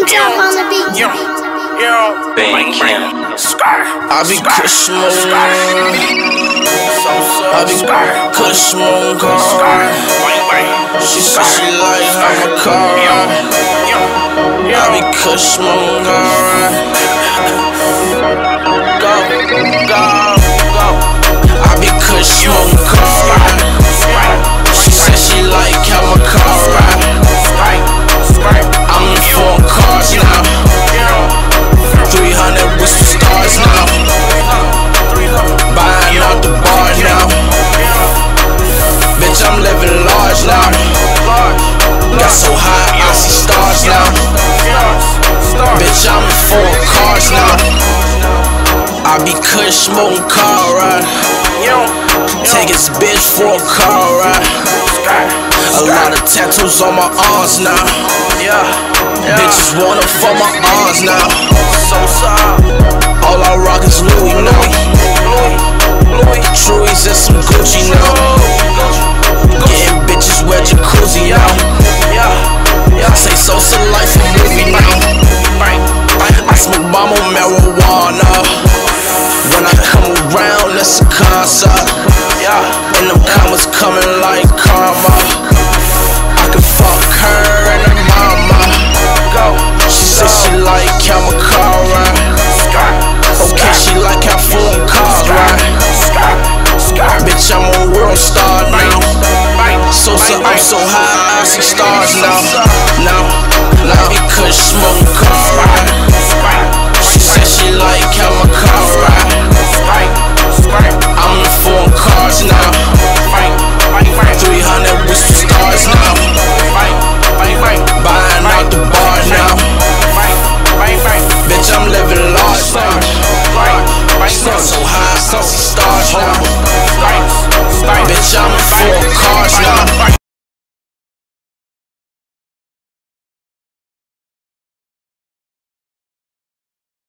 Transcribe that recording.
Young Trap on the beat. Yo, yo, bang, bang, scar. I be Kush Moon. I be Kush Moon car. She said she like how my car. Ride. I be Kush Moon car. Cars now. I be cut smoking car ride. Take his bitch for a car ride. A lot of tattoos on my arms now. Bitches wanna fuck my arms now. All I rock is Louis, Louis. Truies and some Gucci now. Getting bitches wet jacuzzi out. Say Sosa life a movie now. I smoke bomb on marijuana. When I come around, it's a concert. And them commas coming like karma. I can fuck her and her mama. She said she like how my car ride. Okay, she like how foreign cars ride. Bitch, I'm a world star now. So, so I'm so high, I see stars now. Now, now because smoke car